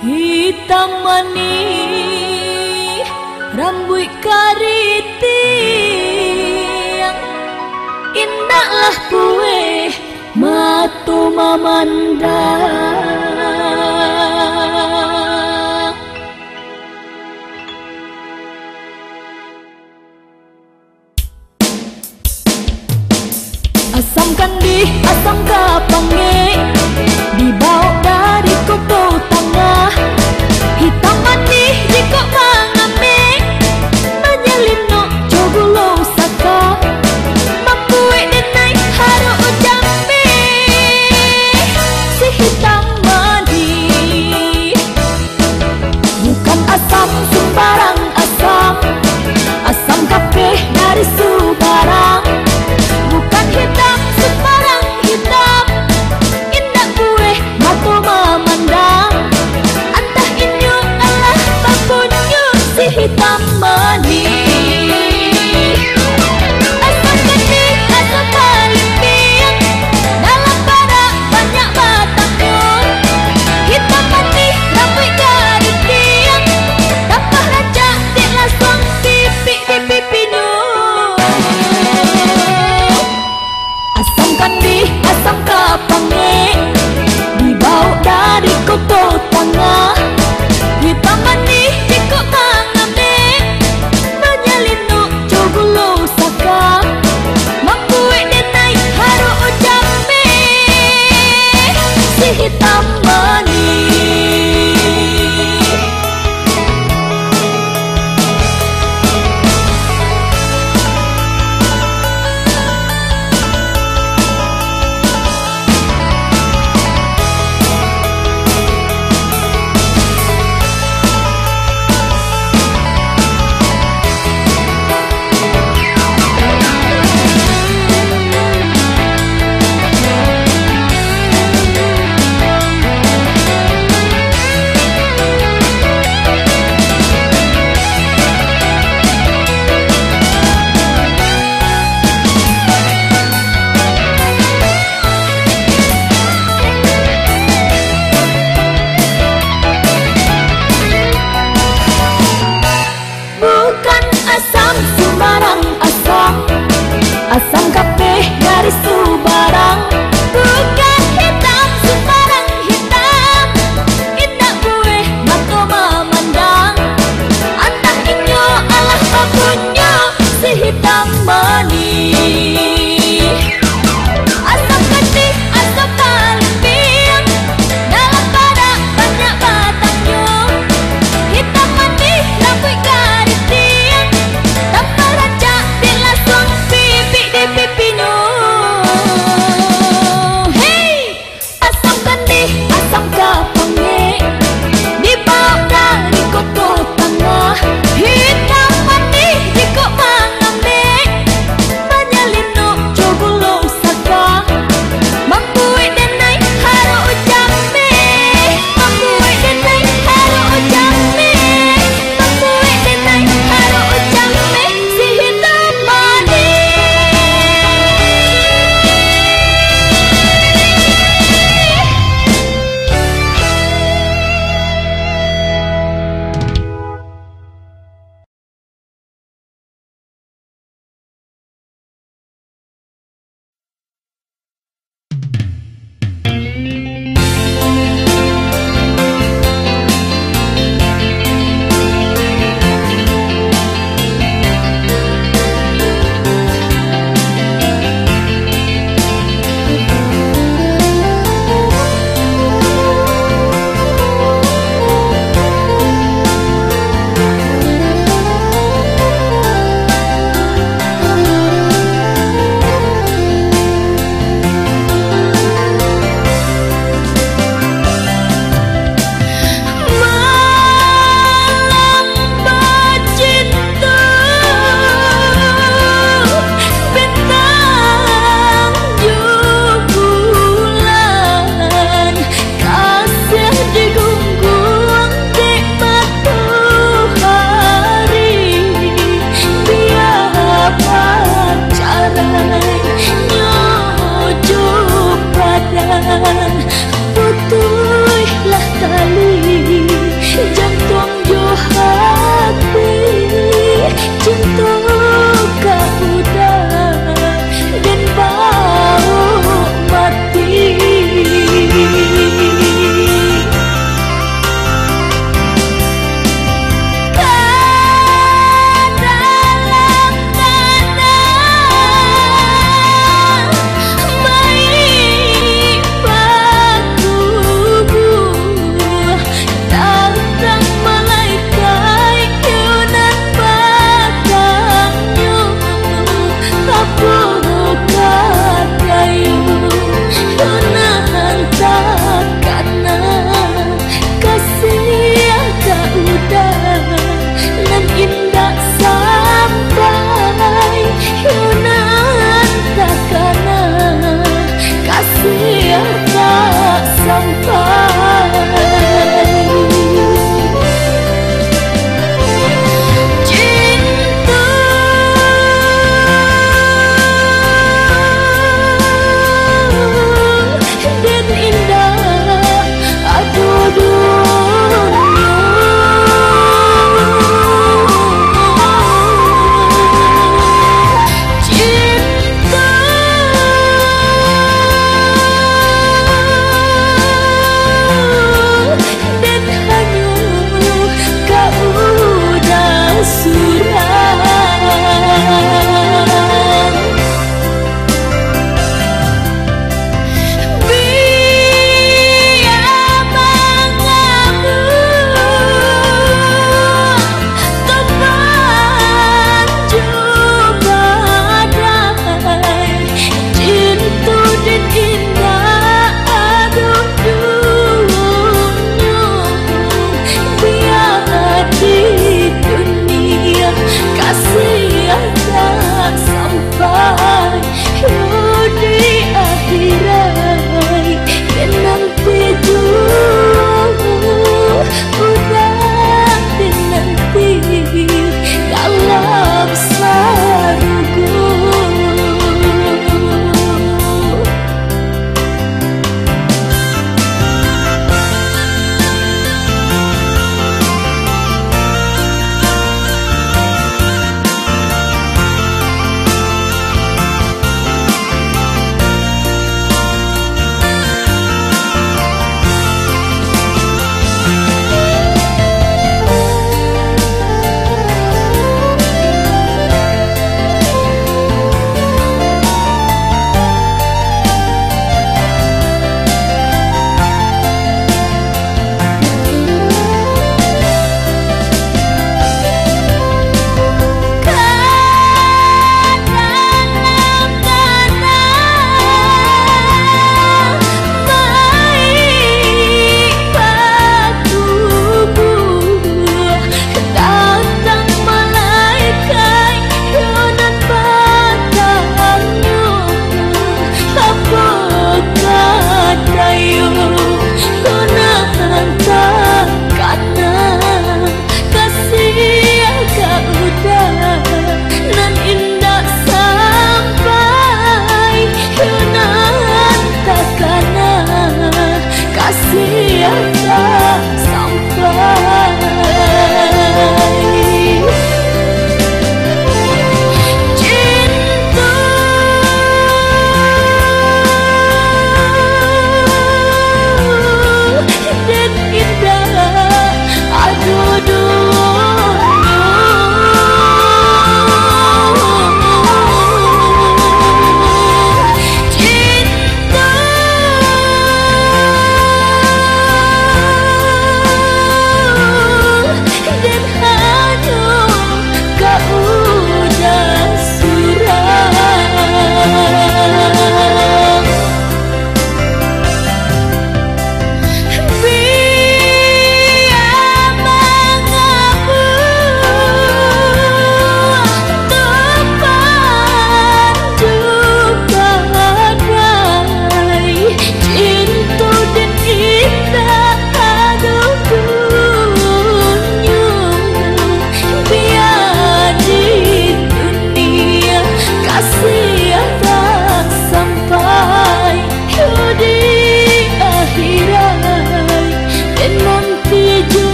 hitam manis rambut kariting indahlah kue matu memandang. Asam kandi asam kapange dibawa dari kubu tangan.